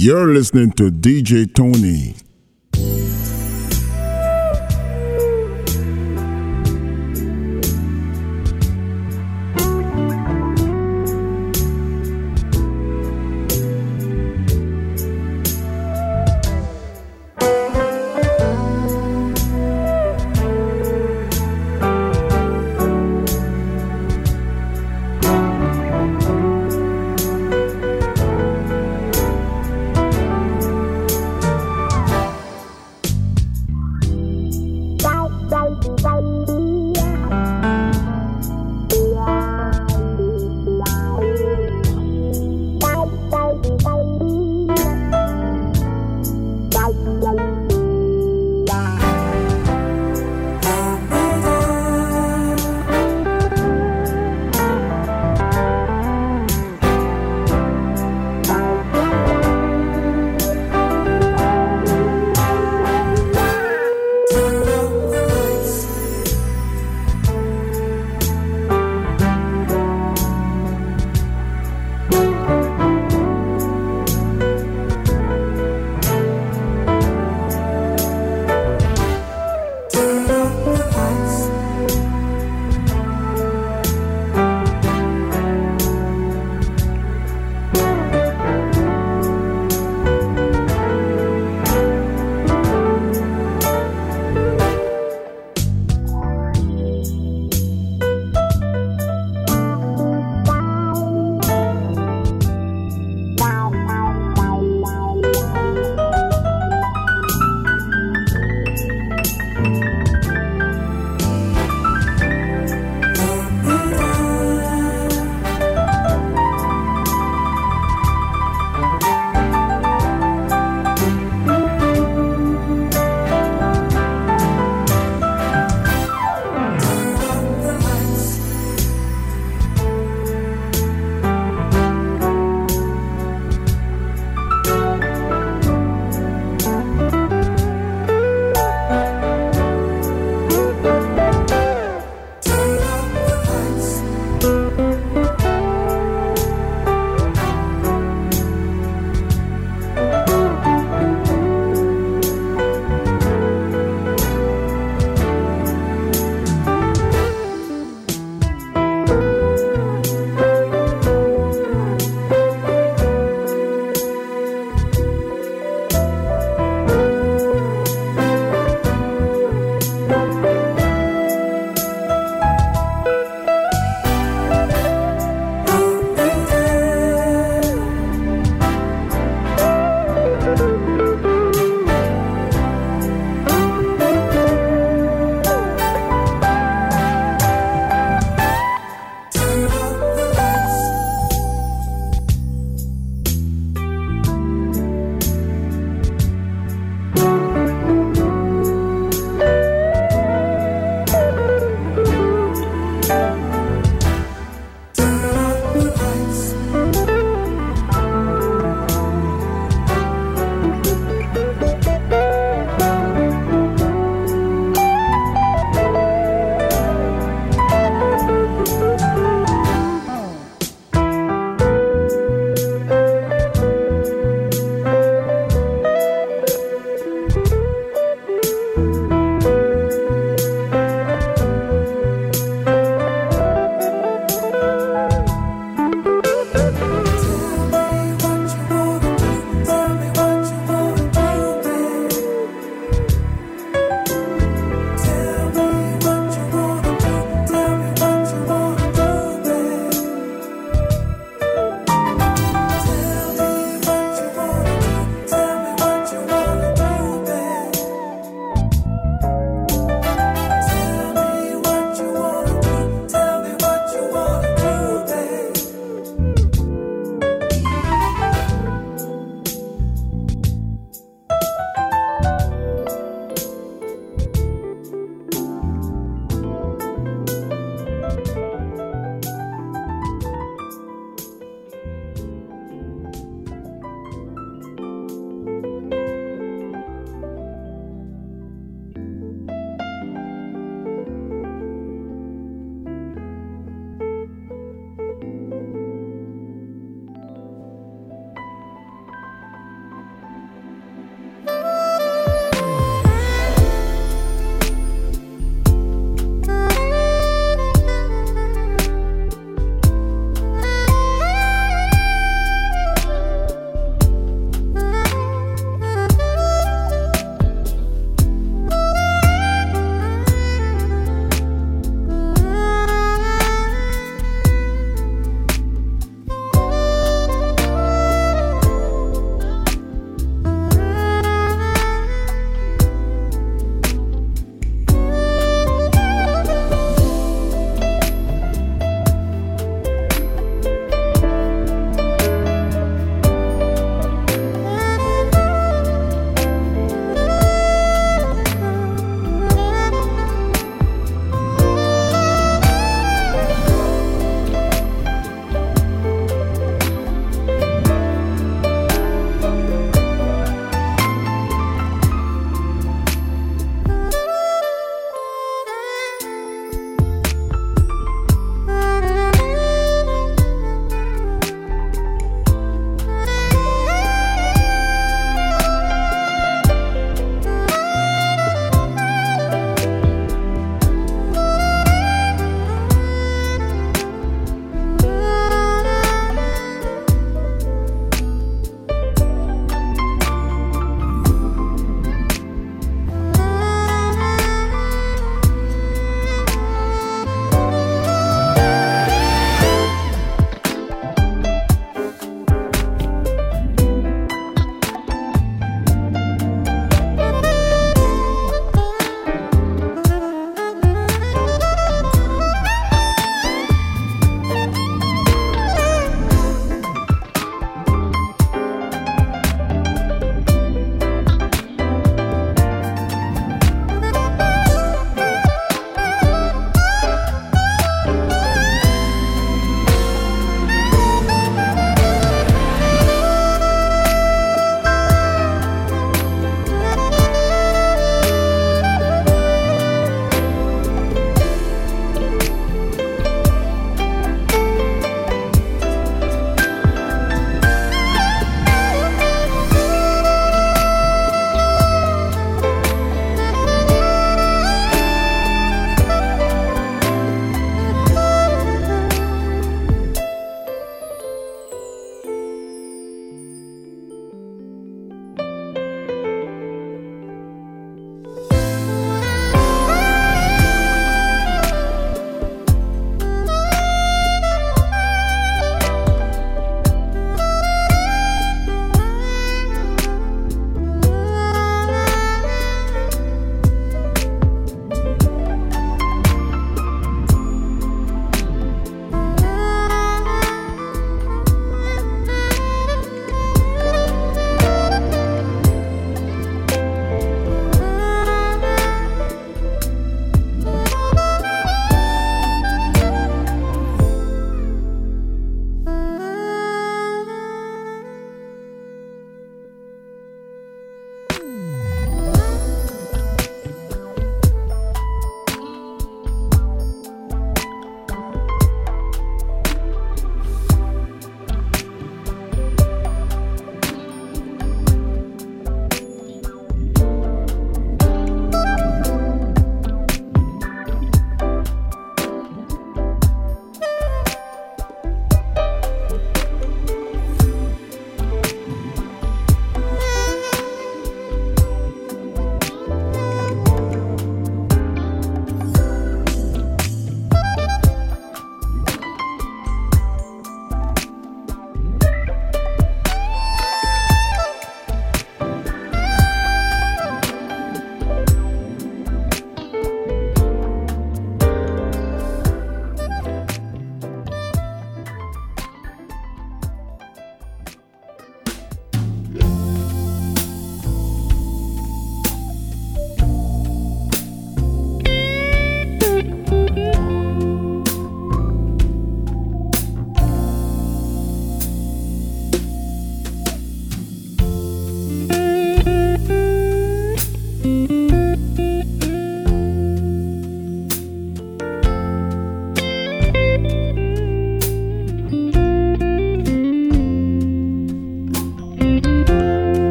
You're listening to DJ Tony.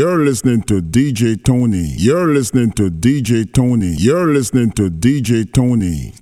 You're listening to DJ Tony. You're listening to DJ Tony. You're listening to DJ Tony.